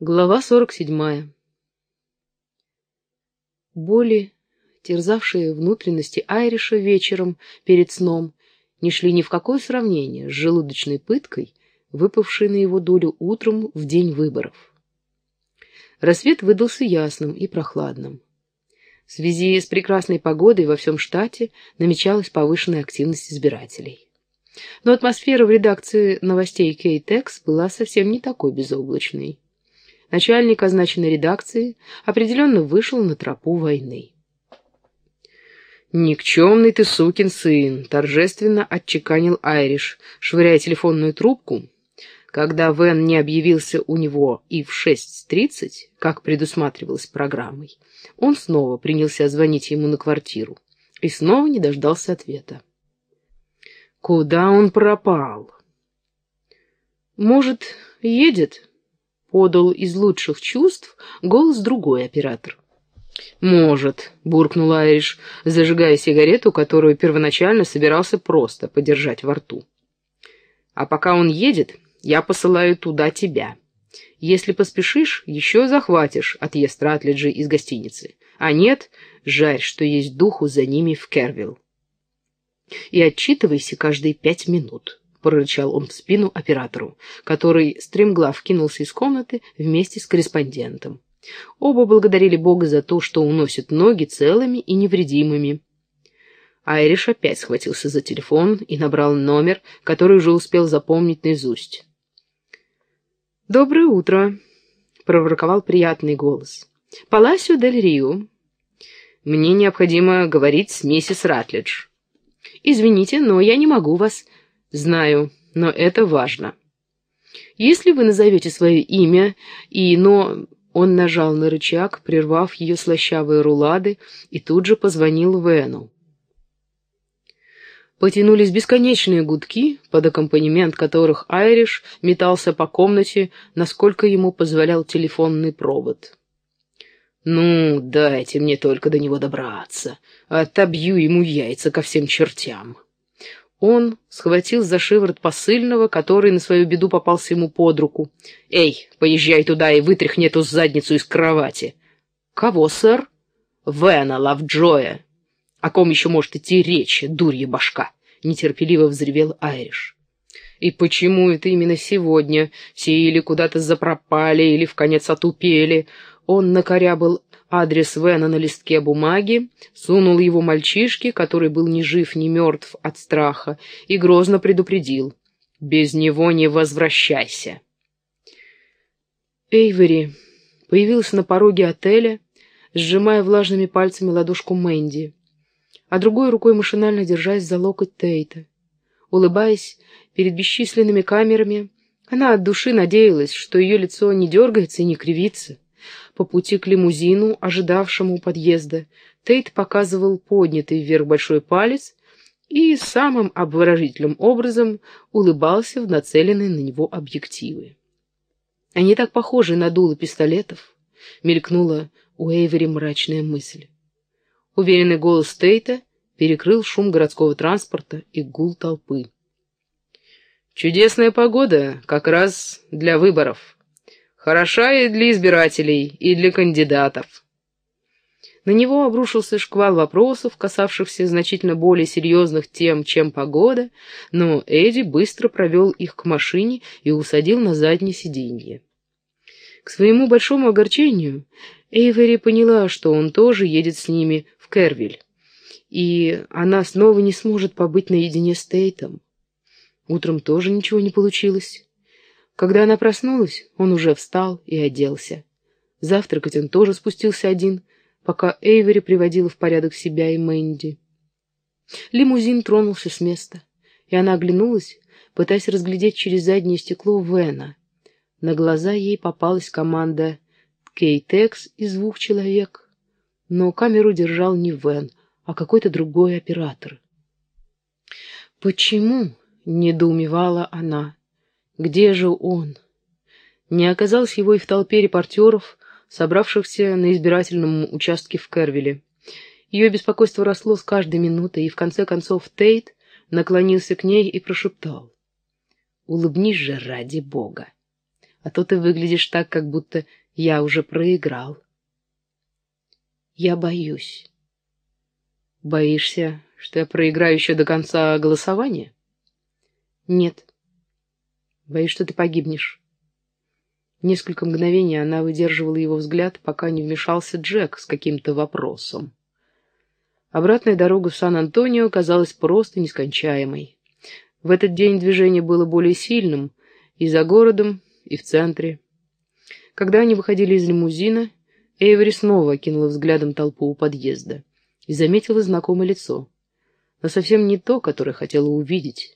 Глава сорок седьмая. Боли, терзавшие внутренности Айриша вечером перед сном, не шли ни в какое сравнение с желудочной пыткой, выпавшей на его долю утром в день выборов. Рассвет выдался ясным и прохладным. В связи с прекрасной погодой во всем штате намечалась повышенная активность избирателей. Но атмосфера в редакции новостей Кейтекс была совсем не такой безоблачной начальник означенной редакции определенно вышел на тропу войны. «Никчемный ты сукин сын!» — торжественно отчеканил Айриш, швыряя телефонную трубку, когда Вен не объявился у него и в 6.30, как предусматривалось программой. Он снова принялся звонить ему на квартиру и снова не дождался ответа. «Куда он пропал?» «Может, едет?» Подал из лучших чувств голос другой оператор. «Может», — буркнул Айриш, зажигая сигарету, которую первоначально собирался просто подержать во рту. «А пока он едет, я посылаю туда тебя. Если поспешишь, еще захватишь отъезд Ратлиджи из гостиницы. А нет, жарь, что есть духу за ними в Кервилл. И отчитывайся каждые пять минут» прорычал он в спину оператору, который стремглав кинулся из комнаты вместе с корреспондентом. Оба благодарили Бога за то, что уносит ноги целыми и невредимыми. Айриш опять схватился за телефон и набрал номер, который уже успел запомнить наизусть. «Доброе утро», — проворковал приятный голос. «Паласио дель Рио. Мне необходимо говорить с миссис Ратлидж. Извините, но я не могу вас Знаю, но это важно. Если вы назовете свое имя и «но...» Он нажал на рычаг, прервав ее слащавые рулады, и тут же позвонил Вену. Потянулись бесконечные гудки, под аккомпанемент которых Айриш метался по комнате, насколько ему позволял телефонный провод. «Ну, дайте мне только до него добраться, отобью ему яйца ко всем чертям». Он схватил за шиворот посыльного, который на свою беду попался ему под руку. «Эй, поезжай туда и вытряхни эту задницу из кровати!» «Кого, сэр?» «Вена Лавджоя!» «О ком еще может идти речь, дурья башка?» — нетерпеливо взревел Айриш. «И почему это именно сегодня? Все или куда-то запропали, или в конец отупели?» Он накорябал адрес Вена на листке бумаги, сунул его мальчишке, который был ни жив, ни мертв от страха, и грозно предупредил. «Без него не возвращайся». Эйвери появился на пороге отеля, сжимая влажными пальцами ладошку Мэнди, а другой рукой машинально держась за локоть Тейта. Улыбаясь перед бесчисленными камерами, она от души надеялась, что ее лицо не дергается и не кривится. По пути к лимузину, ожидавшему подъезда, Тейт показывал поднятый вверх большой палец и самым обворожительным образом улыбался в нацеленные на него объективы. Они так похожи на дуло пистолетов, мелькнула у Эйвери мрачная мысль. Уверенный голос Тейта перекрыл шум городского транспорта и гул толпы. «Чудесная погода, как раз для выборов», Хороша и для избирателей, и для кандидатов. На него обрушился шквал вопросов, касавшихся значительно более серьезных тем, чем погода, но Эдди быстро провел их к машине и усадил на заднее сиденье. К своему большому огорчению Эйвери поняла, что он тоже едет с ними в Кервиль, и она снова не сможет побыть наедине с Тейтом. Утром тоже ничего не получилось. Когда она проснулась, он уже встал и оделся. Завтракать он тоже спустился один, пока Эйвери приводила в порядок себя и Мэнди. Лимузин тронулся с места, и она оглянулась, пытаясь разглядеть через заднее стекло Вена. На глаза ей попалась команда Кейтекс из двух человек, но камеру держал не Вен, а какой-то другой оператор. «Почему?» — недоумевала она. Где же он? Не оказалось его и в толпе репортеров, собравшихся на избирательном участке в Кервилле. Ее беспокойство росло с каждой минутой, и в конце концов Тейт наклонился к ней и прошептал. «Улыбнись же ради Бога!» а то ты выглядишь так, как будто я уже проиграл. Я боюсь. Боишься, что я проиграю еще до конца голосования? Нет. Боюсь, что ты погибнешь. Несколько мгновений она выдерживала его взгляд, пока не вмешался Джек с каким-то вопросом. Обратная дорога в Сан-Антонио казалась просто нескончаемой. В этот день движение было более сильным и за городом, и в центре. Когда они выходили из лимузина, Эйвери снова окинула взглядом толпу у подъезда и заметила знакомое лицо, но совсем не то, которое хотела увидеть.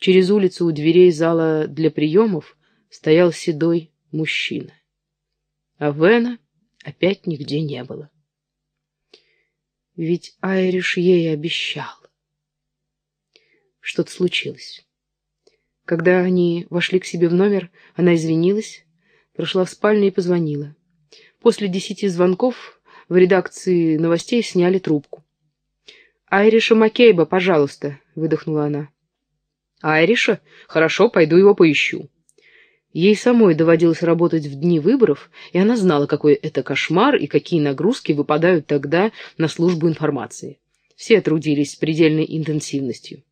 Через улицу у дверей зала для приемов стоял седой мужчина. А Вена опять нигде не было. Ведь Айриш ей обещал. Что-то случилось. Когда они вошли к себе в номер, она извинилась, прошла в спальню и позвонила. После десяти звонков в редакции новостей сняли трубку. «Айриша Маккейба, пожалуйста», — выдохнула она. «Айриша? Хорошо, пойду его поищу». Ей самой доводилось работать в дни выборов, и она знала, какой это кошмар и какие нагрузки выпадают тогда на службу информации. Все трудились с предельной интенсивностью.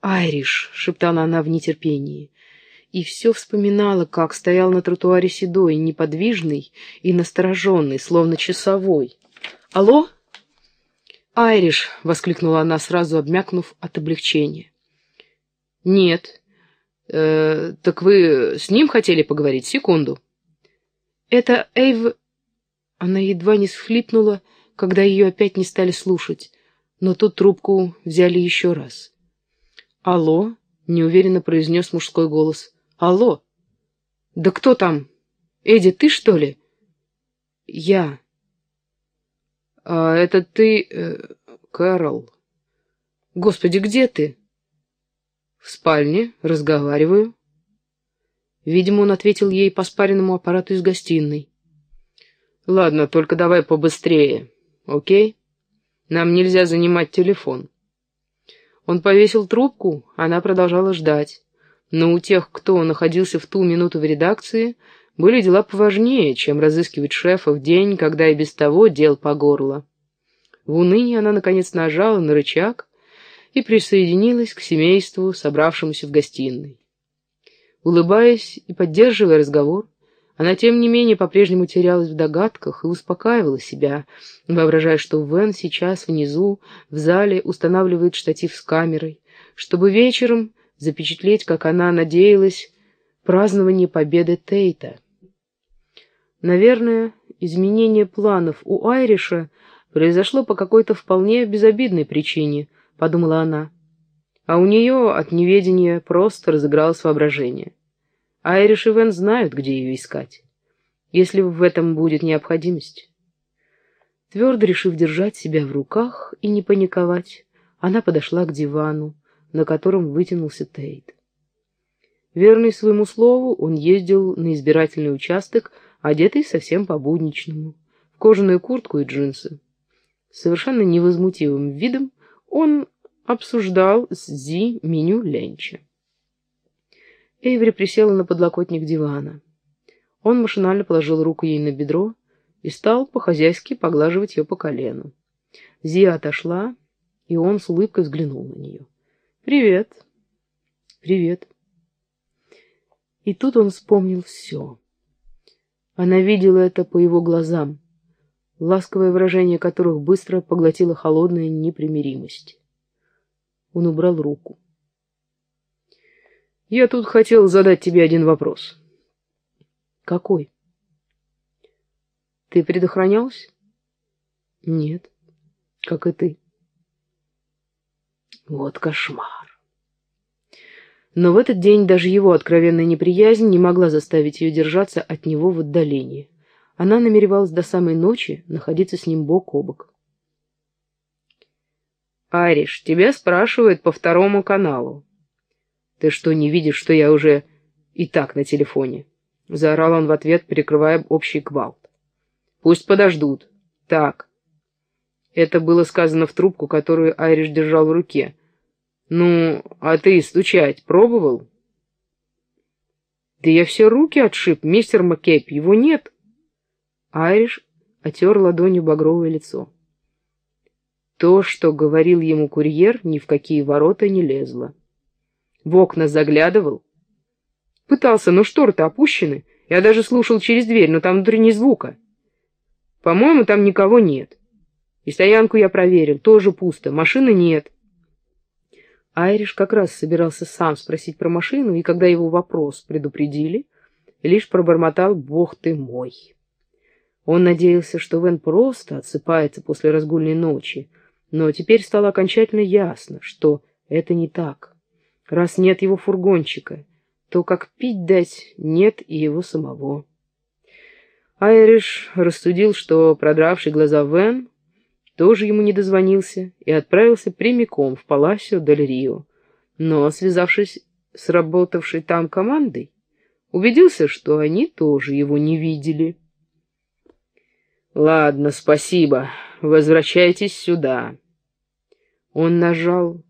«Айриш», — шептала она в нетерпении, и все вспоминала, как стоял на тротуаре седой, неподвижный и настороженный, словно часовой. «Алло?» «Айриш!» — воскликнула она, сразу обмякнув от облегчения. «Нет. Э, так вы с ним хотели поговорить? Секунду». «Это Эйв...» Она едва не схлипнула, когда ее опять не стали слушать, но тут трубку взяли еще раз. «Алло?» — неуверенно произнес мужской голос. «Алло? Да кто там? Эдди, ты, что ли?» «Я». «А это ты, э, Кэрол?» «Господи, где ты?» «В спальне, разговариваю». Видимо, он ответил ей по спаренному аппарату из гостиной. «Ладно, только давай побыстрее, окей? Нам нельзя занимать телефон». Он повесил трубку, она продолжала ждать. Но у тех, кто находился в ту минуту в редакции, были дела поважнее, чем разыскивать шефа в день, когда и без того дел по горло. В унынии она, наконец, нажала на рычаг и присоединилась к семейству, собравшемуся в гостиной. Улыбаясь и поддерживая разговор, она, тем не менее, по-прежнему терялась в догадках и успокаивала себя, воображая, что Вен сейчас внизу, в зале, устанавливает штатив с камерой, чтобы вечером запечатлеть, как она надеялась, празднование победы Тейта. Наверное, изменение планов у Айриша произошло по какой-то вполне безобидной причине, подумала она. А у нее от неведения просто разыгралось воображение. Айриш и Вен знают, где ее искать, если в этом будет необходимость. Твердо решив держать себя в руках и не паниковать, она подошла к дивану, на котором вытянулся Тейт. Верный своему слову, он ездил на избирательный участок, одетый совсем по-будничному, в кожаную куртку и джинсы. Совершенно невозмутивым видом он обсуждал с Зи меню ленча. Эйври присела на подлокотник дивана. Он машинально положил руку ей на бедро и стал по-хозяйски поглаживать ее по колену. Зия отошла, и он с улыбкой взглянул на нее. «Привет!» «Привет!» И тут он вспомнил все. Она видела это по его глазам, ласковое выражение которых быстро поглотила холодная непримиримость. Он убрал руку. «Я тут хотел задать тебе один вопрос». «Какой?» «Ты предохранялась?» «Нет, как и ты». Вот кошмар. Но в этот день даже его откровенная неприязнь не могла заставить ее держаться от него в отдалении. Она намеревалась до самой ночи находиться с ним бок о бок. «Ариш, тебя спрашивают по второму каналу». «Ты что, не видишь, что я уже и так на телефоне?» Заорал он в ответ, перекрывая общий гвалт. «Пусть подождут. Так». Это было сказано в трубку, которую Айриш держал в руке. «Ну, а ты стучать пробовал?» Да я все руки отшиб, мистер Маккейб, его нет. Айриш отер ладонью багровое лицо. То, что говорил ему курьер, ни в какие ворота не лезло. В окна заглядывал. Пытался, но шторы-то опущены. Я даже слушал через дверь, но там внутри ни звука. По-моему, там никого нет. И стоянку я проверил, тоже пусто, машины нет. Айриш как раз собирался сам спросить про машину, и когда его вопрос предупредили, лишь пробормотал «Бог ты мой!». Он надеялся, что Вен просто отсыпается после разгульной ночи, но теперь стало окончательно ясно, что это не так. Раз нет его фургончика, то как пить дать нет и его самого. Айриш рассудил, что продравший глаза Вен тоже ему не дозвонился и отправился прямиком в Паласио дель Рио. Но, связавшись с работавшей там командой, убедился, что они тоже его не видели. «Ладно, спасибо. Возвращайтесь сюда». Он нажал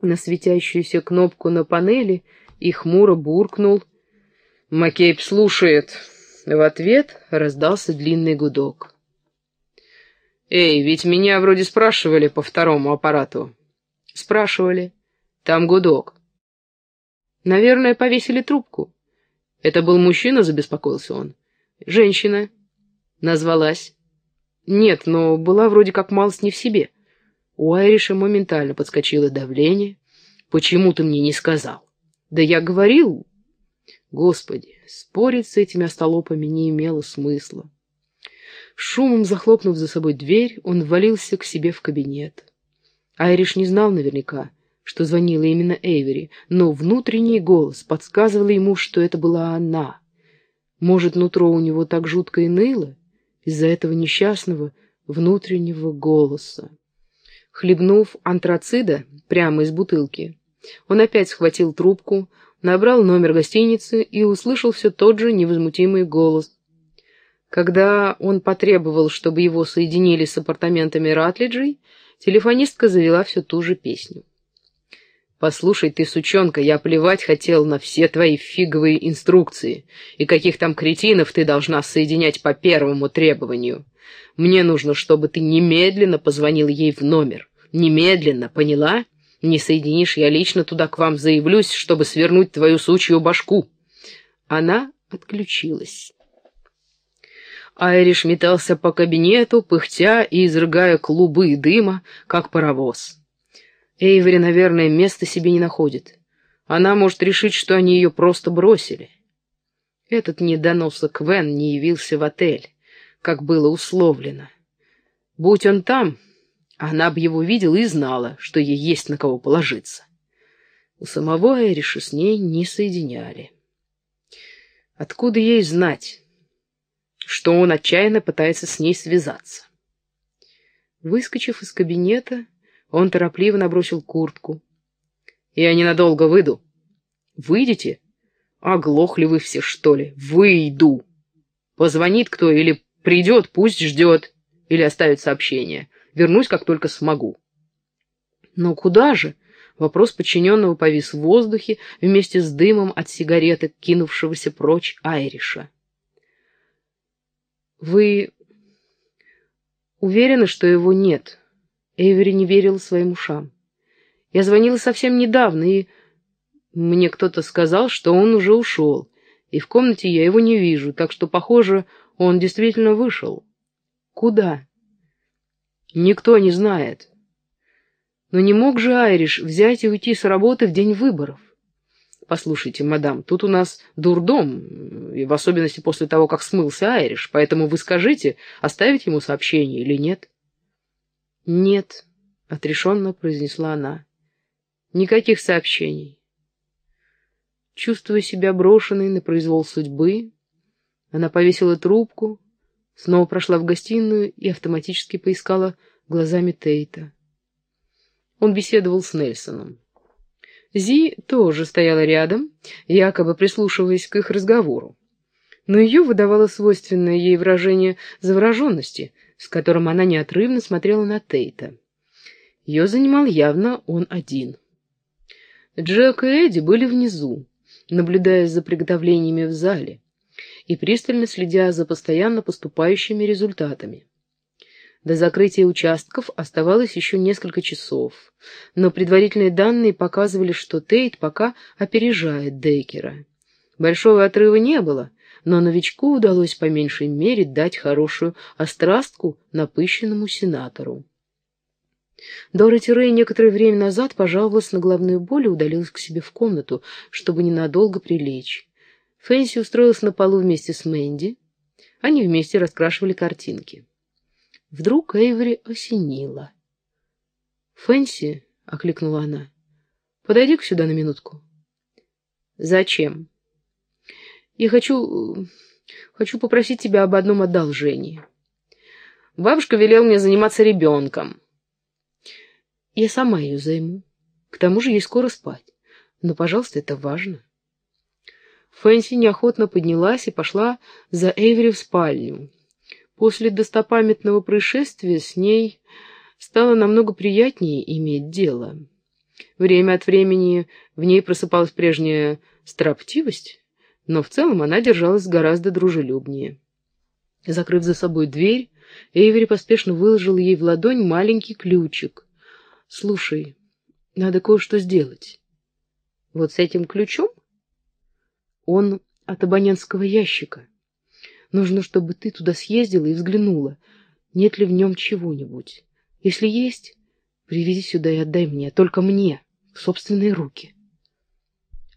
на светящуюся кнопку на панели и хмуро буркнул. «Маккейб слушает». В ответ раздался длинный гудок. «Эй, ведь меня вроде спрашивали по второму аппарату». «Спрашивали. Там гудок». «Наверное, повесили трубку». «Это был мужчина?» — забеспокоился он. «Женщина». «Назвалась». «Нет, но была вроде как малость не в себе». У Айриша моментально подскочило давление. «Почему ты мне не сказал?» «Да я говорил...» Господи, спорить с этими остолопами не имело смысла. Шумом захлопнув за собой дверь, он ввалился к себе в кабинет. Айриш не знал наверняка, что звонила именно Эйвери, но внутренний голос подсказывал ему, что это была она. Может, нутро у него так жутко и ныло из-за этого несчастного внутреннего голоса. Хлебнув антрацида прямо из бутылки, он опять схватил трубку, набрал номер гостиницы и услышал все тот же невозмутимый голос, когда он потребовал, чтобы его соединили с апартаментами Ратлиджей, телефонистка завела всю ту же песню. «Послушай ты, сучонка, я плевать хотел на все твои фиговые инструкции, и каких там кретинов ты должна соединять по первому требованию. Мне нужно, чтобы ты немедленно позвонил ей в номер. Немедленно, поняла? Не соединишь, я лично туда к вам заявлюсь, чтобы свернуть твою сучью башку». Она отключилась. Айриш метался по кабинету, пыхтя и изрыгая клубы дыма, как паровоз. Эйвери, наверное, места себе не находит. Она может решить, что они ее просто бросили. Этот недоносок Вен не явился в отель, как было условлено. Будь он там, она бы его видела и знала, что ей есть на кого положиться. У самого Эриша с ней не соединяли. Откуда ей знать? что он отчаянно пытается с ней связаться. Выскочив из кабинета, он торопливо набросил куртку. «Я ненадолго выйду». «Выйдете? Оглохли вы все, что ли? Выйду!» «Позвонит кто или придет, пусть ждет, или оставит сообщение. Вернусь, как только смогу». «Но куда же?» Вопрос подчиненного повис в воздухе вместе с дымом от сигареты, кинувшегося прочь Айриша. «Вы уверены, что его нет?» Эйвери не верил своим ушам. «Я звонила совсем недавно, и мне кто-то сказал, что он уже ушел, и в комнате я его не вижу, так что, похоже, он действительно вышел. Куда?» «Никто не знает. Но не мог же Айриш взять и уйти с работы в день выборов?» «Послушайте, мадам, тут у нас дурдом, и в особенности после того, как смылся Айриш, поэтому вы скажите, оставить ему сообщение или нет?» «Нет», — отрешенно произнесла она. «Никаких сообщений». Чувствуя себя брошенной на произвол судьбы, она повесила трубку, снова прошла в гостиную и автоматически поискала глазами Тейта. Он беседовал с Нельсоном. Зи тоже стояла рядом, якобы прислушиваясь к их разговору. Но ее выдавало свойственное ей выражение завороженности, с которым она неотрывно смотрела на Тейта. Ее занимал явно он один. Джек и Эдди были внизу, наблюдая за приготовлениями в зале и пристально следя за постоянно поступающими результатами. До закрытия участков оставалось еще несколько часов, но предварительные данные показывали, что Тейт пока опережает Дейкера. Большого отрыва не было, но новичку удалось по меньшей мере дать хорошую острастку напыщенному сенатору. Дороти Рэй некоторое время назад пожаловалась на головную боль и удалилась к себе в комнату, чтобы ненадолго прилечь. Фэнси устроилась на полу вместе с Мэнди. Они вместе раскрашивали картинки. Вдруг Эйвери осенила. «Фэнси», — окликнула она, — «подойди-ка сюда на минутку». «Зачем?» «Я хочу... хочу попросить тебя об одном одолжении. Бабушка велела мне заниматься ребенком». «Я сама ее займу. К тому же ей скоро спать. Но, пожалуйста, это важно». Фэнси неохотно поднялась и пошла за Эйвери в спальню. После достопамятного происшествия с ней стало намного приятнее иметь дело. Время от времени в ней просыпалась прежняя строптивость, но в целом она держалась гораздо дружелюбнее. Закрыв за собой дверь, Эйвери поспешно выложил ей в ладонь маленький ключик. «Слушай, надо кое-что сделать». «Вот с этим ключом?» «Он от абонентского ящика». Нужно, чтобы ты туда съездила и взглянула, нет ли в нем чего-нибудь. Если есть, привези сюда и отдай мне, только мне, в собственные руки.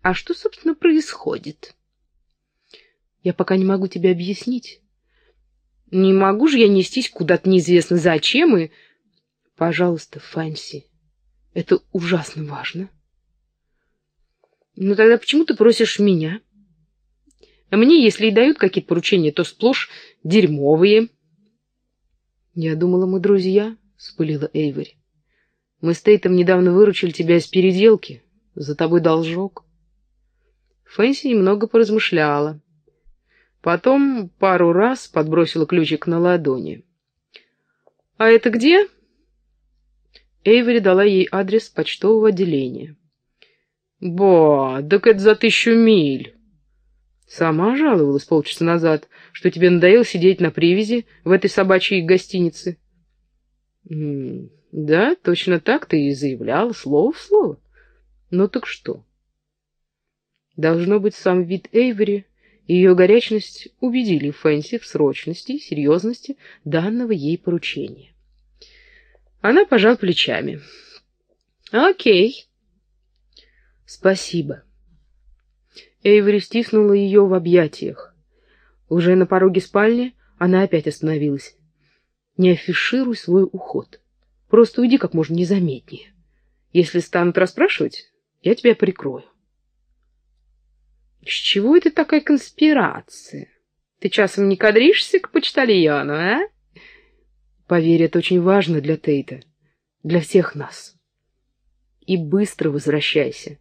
А что, собственно, происходит? Я пока не могу тебе объяснить. Не могу же я нестись куда-то неизвестно зачем и... Пожалуйста, Фанси, это ужасно важно. Ну тогда почему ты просишь меня? — а мне, если и дают какие-то поручения, то сплошь дерьмовые. Я думала, мы друзья, — спылила Эйвори. Мы с Тейтом недавно выручили тебя из переделки. За тобой должок. Фэнси немного поразмышляла. Потом пару раз подбросила ключик на ладони. «А это где?» Эйвори дала ей адрес почтового отделения. «Ба, так это за тысячу миль!» Сама жаловалась полчаса назад, что тебе надоело сидеть на привязи в этой собачьей гостинице. да, точно так ты и заявляла, слово в слово. Ну так что? Должно быть, сам вид Эйвери и ее горячность убедили Фэнси в срочности и серьезности данного ей поручения. Она пожала плечами. «Окей». «Спасибо». Эйвери стиснула ее в объятиях. Уже на пороге спальни она опять остановилась. «Не афишируй свой уход. Просто уйди как можно незаметнее. Если станут расспрашивать, я тебя прикрою». «С чего это такая конспирация? Ты часом не кадришься к почтальону, а?» «Поверь, это очень важно для Тейта, для всех нас. И быстро возвращайся».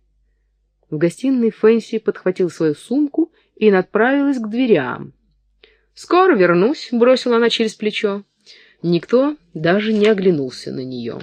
В гостиной Фэнси подхватил свою сумку и направилась к дверям. «Скоро вернусь», — бросила она через плечо. Никто даже не оглянулся на нее.